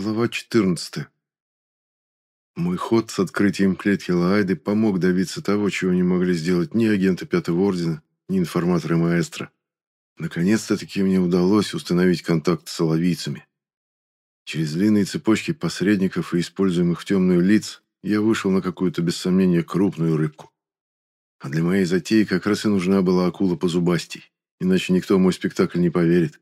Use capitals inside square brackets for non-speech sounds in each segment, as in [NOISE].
Глава 14. Мой ход с открытием клетки Лаайды помог добиться того, чего не могли сделать ни агенты Пятого Ордена, ни информаторы Маэстро. Наконец-то-таки мне удалось установить контакт с соловийцами. Через длинные цепочки посредников и используемых в темную лиц я вышел на какую-то, без сомнения, крупную рыбку. А для моей затеи как раз и нужна была акула позубастей, иначе никто в мой спектакль не поверит.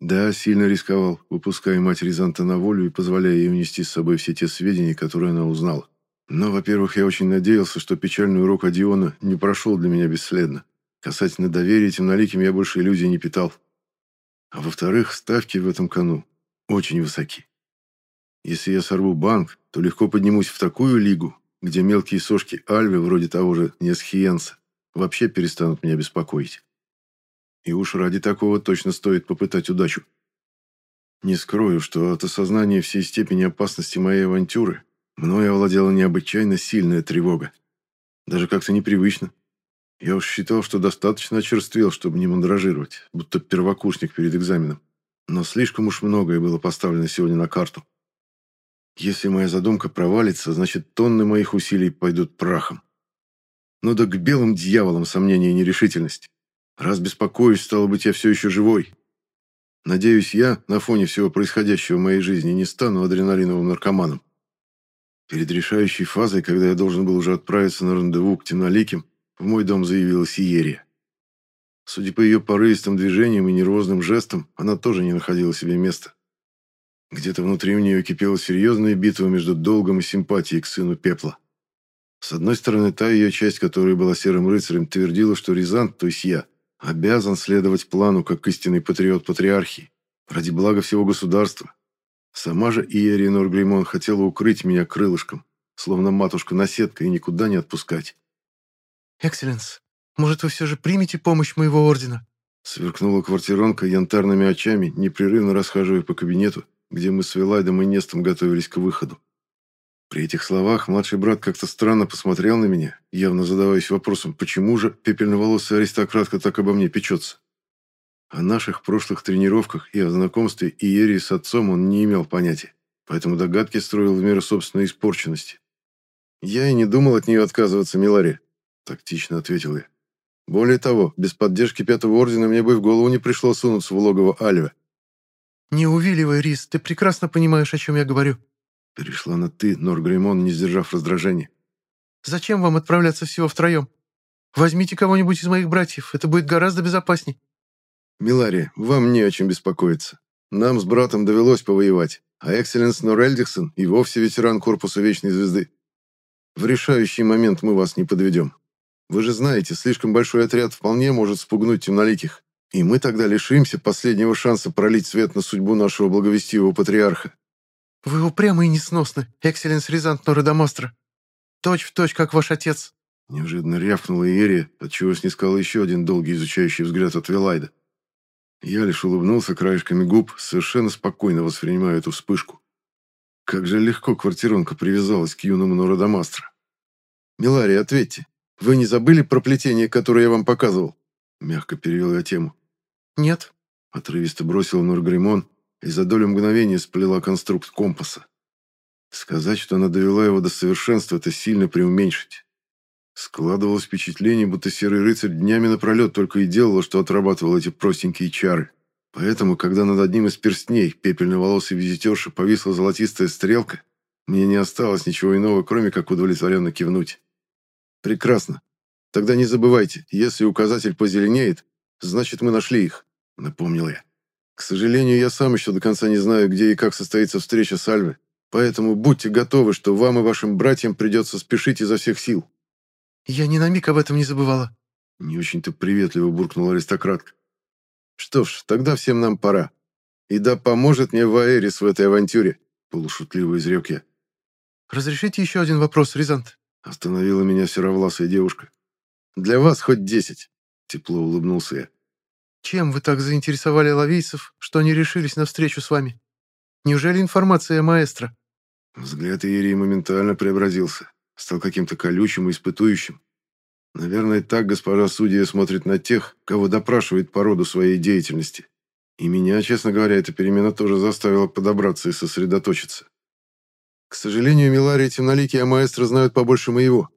Да, сильно рисковал, выпуская мать Рязанта на волю и позволяя ей унести с собой все те сведения, которые она узнала. Но, во-первых, я очень надеялся, что печальный урок Адиона не прошел для меня бесследно. Касательно доверия темноликим я больше иллюзий не питал. А во-вторых, ставки в этом кону очень высоки. Если я сорву банк, то легко поднимусь в такую лигу, где мелкие сошки Альвы, вроде того же Несхиенса, вообще перестанут меня беспокоить. И уж ради такого точно стоит попытать удачу. Не скрою, что от осознания всей степени опасности моей авантюры мною овладела необычайно сильная тревога. Даже как-то непривычно. Я уж считал, что достаточно очерствел, чтобы не мандражировать, будто первокурсник перед экзаменом. Но слишком уж многое было поставлено сегодня на карту. Если моя задумка провалится, значит, тонны моих усилий пойдут прахом. Ну да к белым дьяволам сомнения и нерешительность. Раз беспокоюсь, стало быть, я все еще живой. Надеюсь, я, на фоне всего происходящего в моей жизни, не стану адреналиновым наркоманом. Перед решающей фазой, когда я должен был уже отправиться на рандеву к темноликим, в мой дом заявилась Иерия. Судя по ее порывистым движениям и нервозным жестам, она тоже не находила себе места. Где-то внутри у нее кипела серьезная битва между долгом и симпатией к сыну Пепла. С одной стороны, та ее часть, которая была серым рыцарем, твердила, что Рязант, то есть я, обязан следовать плану, как истинный патриот патриархии, ради блага всего государства. Сама же Иерия Норгримон хотела укрыть меня крылышком, словно матушка-наседка, и никуда не отпускать. «Экселленс, может, вы все же примете помощь моего ордена?» Сверкнула квартиронка янтарными очами, непрерывно расхаживая по кабинету, где мы с Вилайдом и Нестом готовились к выходу. При этих словах младший брат как-то странно посмотрел на меня, явно задаваясь вопросом, почему же пепельноволосая аристократка так обо мне печется. О наших прошлых тренировках и о знакомстве Иерии с отцом он не имел понятия, поэтому догадки строил в меру собственной испорченности. «Я и не думал от нее отказываться, Миларе», — тактично ответил я. «Более того, без поддержки Пятого Ордена мне бы в голову не пришло сунуться в логово Альве». «Не увиливай, Рис, ты прекрасно понимаешь, о чем я говорю», Перешла на «ты», Норгримон, не сдержав раздражения. «Зачем вам отправляться всего втроем? Возьмите кого-нибудь из моих братьев, это будет гораздо безопасней». «Милария, вам не о чем беспокоиться. Нам с братом довелось повоевать, а Экселленс Норельдихсон и вовсе ветеран Корпуса Вечной Звезды. В решающий момент мы вас не подведем. Вы же знаете, слишком большой отряд вполне может спугнуть темноликих, и мы тогда лишимся последнего шанса пролить свет на судьбу нашего благовестивого патриарха. «Вы упрямы и несносны, экселленс Рязант Нородомастро. Точь в точь, как ваш отец». Неожиданно рявкнула Иерия, отчего снискал еще один долгий изучающий взгляд от Вилайда. Я лишь улыбнулся краешками губ, совершенно спокойно воспринимая эту вспышку. Как же легко квартиронка привязалась к юному Нородомастро. «Милария, ответьте, вы не забыли про плетение, которое я вам показывал?» Мягко перевел я тему. «Нет», — отрывисто бросил Норгримон, и за долю мгновения сплела конструкт компаса. Сказать, что она довела его до совершенства, это сильно преуменьшить. Складывалось впечатление, будто серый рыцарь днями напролет только и делал, что отрабатывал эти простенькие чары. Поэтому, когда над одним из перстней пепельноволосой визитерши повисла золотистая стрелка, мне не осталось ничего иного, кроме как удовлетворенно кивнуть. «Прекрасно. Тогда не забывайте, если указатель позеленеет, значит, мы нашли их», — напомнил я. К сожалению, я сам еще до конца не знаю, где и как состоится встреча с Альвой, поэтому будьте готовы, что вам и вашим братьям придется спешить изо всех сил». «Я ни на миг об этом не забывала», — не очень-то приветливо буркнула аристократка. «Что ж, тогда всем нам пора. И да поможет мне Ваэрис в этой авантюре», — полушутливо изрек я. «Разрешите еще один вопрос, Рязант?» — остановила меня серовласая девушка. «Для вас хоть десять», — тепло улыбнулся я. Чем вы так заинтересовали лавийцев, что они решились на встречу с вами? Неужели информация о маэстро?» Взгляд Иерии моментально преобразился, стал каким-то колючим и испытующим. Наверное, так госпожа судья смотрит на тех, кого допрашивает по роду своей деятельности. И меня, честно говоря, эта перемена тоже заставила подобраться и сосредоточиться. К сожалению, Милария темноликие о маэстро знают побольше моего.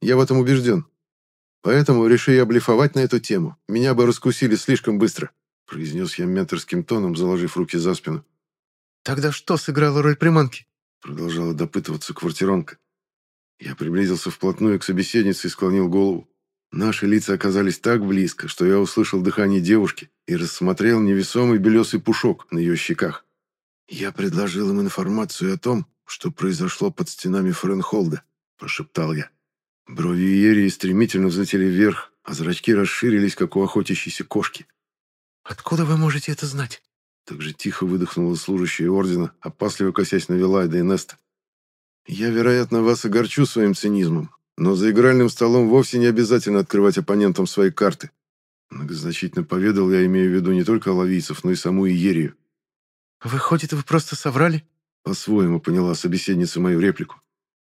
Я в этом убежден. Поэтому, реши я блефовать на эту тему, меня бы раскусили слишком быстро, произнес я менторским тоном, заложив руки за спину. «Тогда что сыграла роль приманки?» Продолжала допытываться квартиронка. Я приблизился вплотную к собеседнице и склонил голову. Наши лица оказались так близко, что я услышал дыхание девушки и рассмотрел невесомый белесый пушок на ее щеках. «Я предложил им информацию о том, что произошло под стенами Френхолда», – прошептал я. Брови Иерии стремительно взлетели вверх, а зрачки расширились, как у охотящейся кошки. «Откуда вы можете это знать?» Так же тихо выдохнула служащая ордена, опасливо косясь на Вилайда и Неста. «Я, вероятно, вас огорчу своим цинизмом, но за игральным столом вовсе не обязательно открывать оппонентам свои карты. Многозначительно поведал я, имею в виду не только ловийцев, но и саму Иерию. «Выходит, вы просто соврали?» По-своему поняла собеседница мою реплику.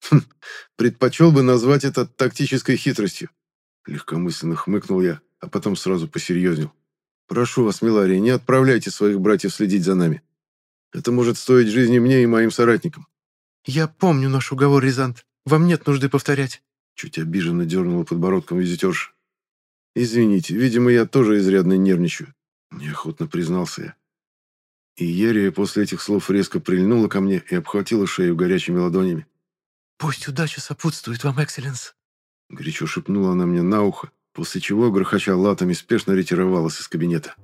Хм, [LAUGHS] предпочел бы назвать это тактической хитростью. Легкомысленно хмыкнул я, а потом сразу посерьезнел. Прошу вас, Милария, не отправляйте своих братьев следить за нами. Это может стоить жизни мне и моим соратникам. Я помню наш уговор, Рязант. Вам нет нужды повторять. Чуть обиженно дернула подбородком визитерша. «Извините, видимо, я тоже изрядно нервничаю», – неохотно признался я. И Ерия после этих слов резко прильнула ко мне и обхватила шею горячими ладонями. «Пусть удача сопутствует вам, Экселленс», — горячо шепнула она мне на ухо, после чего, грохоча латами, спешно ретировалась из кабинета.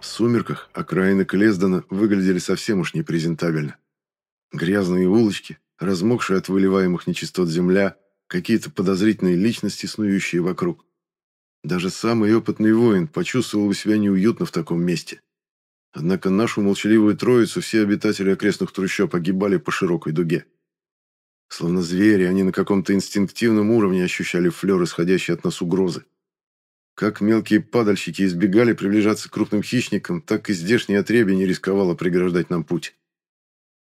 В сумерках окраины Клездона выглядели совсем уж непрезентабельно. Грязные улочки, размокшая от выливаемых нечистот земля, какие-то подозрительные личности, снующие вокруг. Даже самый опытный воин почувствовал себя неуютно в таком месте. Однако нашу молчаливую троицу все обитатели окрестных трущоб огибали по широкой дуге. Словно звери, они на каком-то инстинктивном уровне ощущали флер, исходящий от нас угрозы. Как мелкие падальщики избегали приближаться к крупным хищникам, так и здешнее отребье не рисковало преграждать нам путь.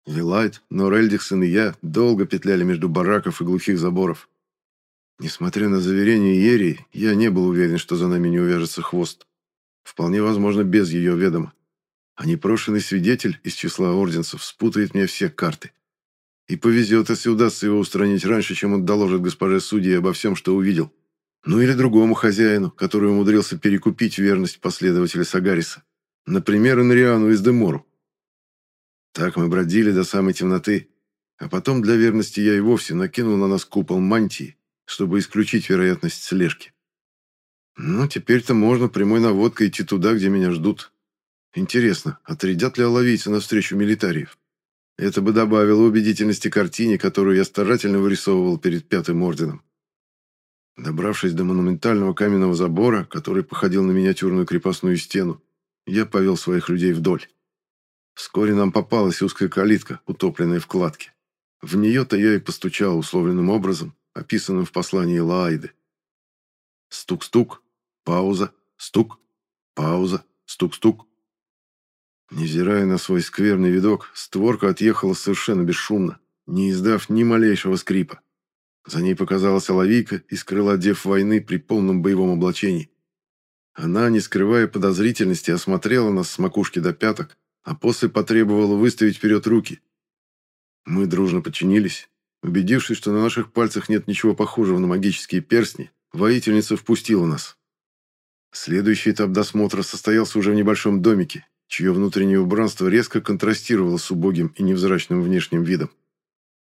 Вилайт, Норельдиксон и я долго петляли между бараков и глухих заборов. Несмотря на заверения Ерии, я не был уверен, что за нами не увяжется хвост. Вполне возможно, без ее ведома. А непрошенный свидетель из числа орденцев спутает мне все карты. И повезет, если удастся его устранить раньше, чем он доложит госпоже судьи обо всем, что увидел. Ну или другому хозяину, который умудрился перекупить верность последователя Сагариса. Например, Инриану из Демору. Так мы бродили до самой темноты, а потом для верности я и вовсе накинул на нас купол мантии, чтобы исключить вероятность слежки. Ну, теперь-то можно прямой наводкой идти туда, где меня ждут. Интересно, отрядят ли оловийцы навстречу милитариев? Это бы добавило убедительности картине, которую я старательно вырисовывал перед Пятым Орденом. Добравшись до монументального каменного забора, который походил на миниатюрную крепостную стену, я повел своих людей вдоль. Вскоре нам попалась узкая калитка, утопленная в кладке. В нее-то я и постучал условленным образом, описанным в послании Лаайды. Стук-стук, пауза, стук, пауза, стук-стук. Невзирая на свой скверный видок, створка отъехала совершенно бесшумно, не издав ни малейшего скрипа. За ней показалась оловийка и скрыла дев войны при полном боевом облачении. Она, не скрывая подозрительности, осмотрела нас с макушки до пяток, а после потребовала выставить вперед руки. Мы дружно подчинились. Убедившись, что на наших пальцах нет ничего похожего на магические перстни, воительница впустила нас. Следующий этап досмотра состоялся уже в небольшом домике, чье внутреннее убранство резко контрастировало с убогим и невзрачным внешним видом.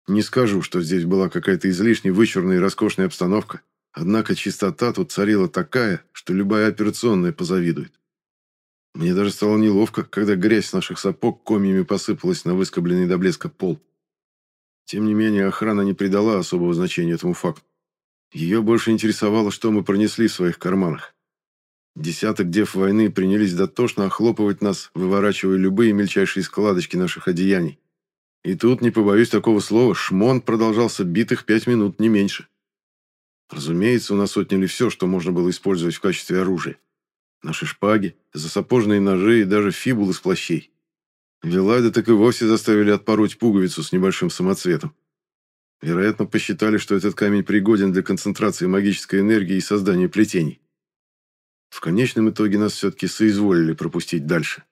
Не скажу, что здесь была какая-то излишне вычурная и роскошная обстановка, однако чистота тут царила такая, что любая операционная позавидует. Мне даже стало неловко, когда грязь наших сапог комьями посыпалась на выскобленный до блеска пол. Тем не менее, охрана не придала особого значения этому факту. Ее больше интересовало, что мы пронесли в своих карманах. Десяток дев войны принялись дотошно охлопывать нас, выворачивая любые мельчайшие складочки наших одеяний. И тут, не побоюсь такого слова, шмон продолжался битых пять минут, не меньше. Разумеется, у нас отняли все, что можно было использовать в качестве оружия. Наши шпаги, засапожные ножи и даже фибулы с плащей. Вилайда так и вовсе заставили отпороть пуговицу с небольшим самоцветом. Вероятно, посчитали, что этот камень пригоден для концентрации магической энергии и создания плетений. В конечном итоге нас все-таки соизволили пропустить дальше.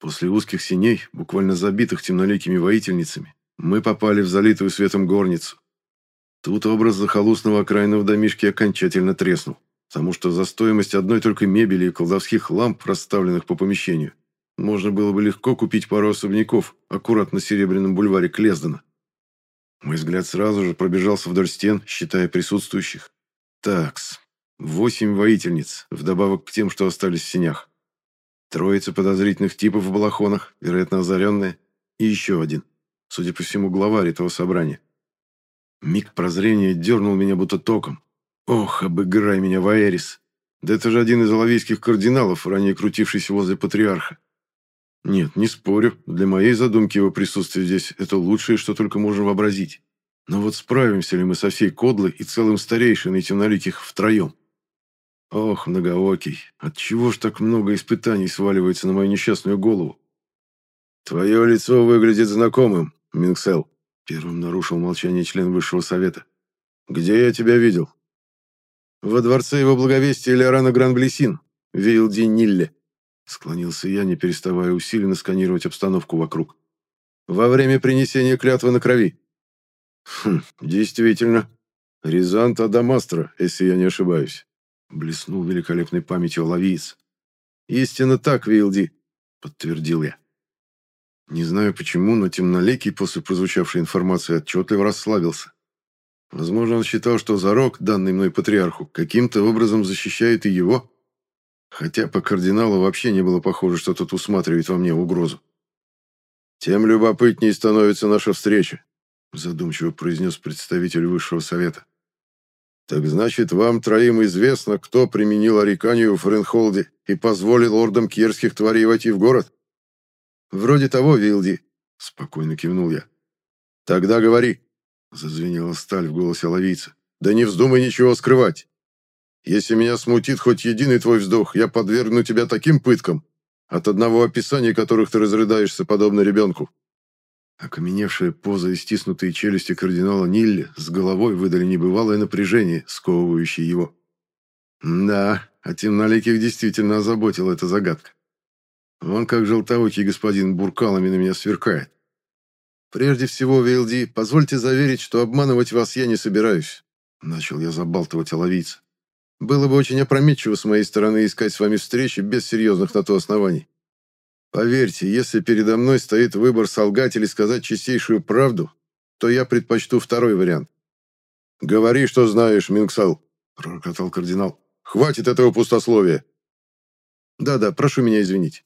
После узких синей, буквально забитых темноликими воительницами, мы попали в залитую светом горницу. Тут образ захолустного окраинного домишки окончательно треснул, потому что за стоимость одной только мебели и колдовских ламп, расставленных по помещению, можно было бы легко купить пару особняков аккуратно на Серебряном бульваре Клездена. Мой взгляд сразу же пробежался вдоль стен, считая присутствующих. Такс. Восемь воительниц, вдобавок к тем, что остались в синях. Троица подозрительных типов в балахонах, вероятно, озаренные, и еще один, судя по всему, главарь этого собрания. Миг прозрения дернул меня будто током. Ох, обыграй меня, Ваэрис! Да это же один из алавийских кардиналов, ранее крутившийся возле патриарха. Нет, не спорю, для моей задумки его присутствие здесь – это лучшее, что только можно вообразить. Но вот справимся ли мы со всей кодлой и целым старейшиной темноликих втроем? Ох, многоокий, отчего ж так много испытаний сваливается на мою несчастную голову? Твое лицо выглядит знакомым, Минксел, первым нарушил молчание член высшего совета. Где я тебя видел? Во дворце его благовестия Леорана Гранблесин, Вилди Нилле. Склонился я, не переставая усиленно сканировать обстановку вокруг. Во время принесения клятвы на крови. Хм, действительно. Рязант Адамастра, если я не ошибаюсь. Блеснул великолепной памятью лавиец. Истинно так, Вилди, подтвердил я. Не знаю почему, но темноликий после прозвучавшей информации отчетливо расслабился. Возможно, он считал, что зарок, данный мной патриарху, каким-то образом защищает и его. Хотя по кардиналу вообще не было похоже, что тот усматривает во мне угрозу. «Тем любопытнее становится наша встреча», задумчиво произнес представитель высшего совета. «Так значит, вам троим известно, кто применил Ариканию в Френхолде и позволил ордам кьерских тварей войти в город?» «Вроде того, Вилди», — спокойно кивнул я. «Тогда говори», — зазвенела сталь в голосе ловийца. «Да не вздумай ничего скрывать. Если меня смутит хоть единый твой вздох, я подвергну тебя таким пыткам, от одного описания которых ты разрыдаешься, подобно ребенку». Окаменевшая поза и стиснутые челюсти кардинала Нилли с головой выдали небывалое напряжение, сковывающее его. Да, а темноликих действительно озаботила эта загадка. Он, как желтоокий господин, буркалами на меня сверкает. «Прежде всего, ВЛД, позвольте заверить, что обманывать вас я не собираюсь», — начал я забалтывать оловийца. Было бы очень опрометчиво с моей стороны искать с вами встречи без серьезных на то оснований. Поверьте, если передо мной стоит выбор солгать или сказать чистейшую правду, то я предпочту второй вариант. «Говори, что знаешь, Минксал», — пророкотал кардинал. «Хватит этого пустословия». «Да-да, прошу меня извинить.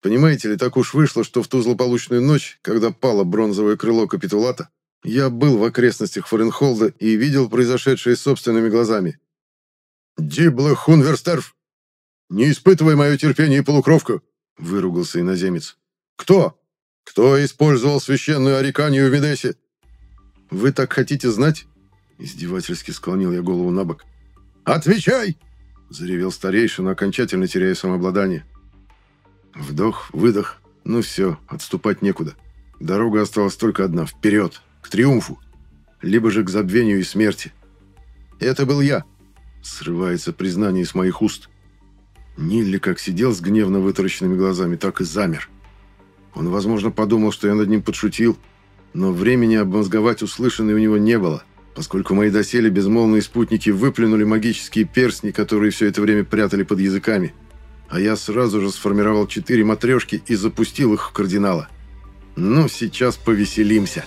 Понимаете ли, так уж вышло, что в ту злополучную ночь, когда пало бронзовое крыло капитулата, я был в окрестностях Форенхолда и видел произошедшее собственными глазами. «Дибло Хунверстерф! Не испытывай мое терпение и полукровку!» — выругался иноземец. «Кто? Кто использовал священную ариканию в Медесе?» «Вы так хотите знать?» — издевательски склонил я голову на бок. «Отвечай!» — заревел старейшина, окончательно теряя самообладание. Вдох, выдох. Ну все, отступать некуда. Дорога осталась только одна — вперед, к триумфу. Либо же к забвению и смерти. «Это был я!» Срывается признание с моих уст. Нилли как сидел с гневно вытаращенными глазами, так и замер. Он, возможно, подумал, что я над ним подшутил, но времени обмозговать услышанное у него не было, поскольку мои доселе безмолвные спутники выплюнули магические перстни, которые все это время прятали под языками. А я сразу же сформировал четыре матрешки и запустил их в кардинала. Ну, сейчас повеселимся.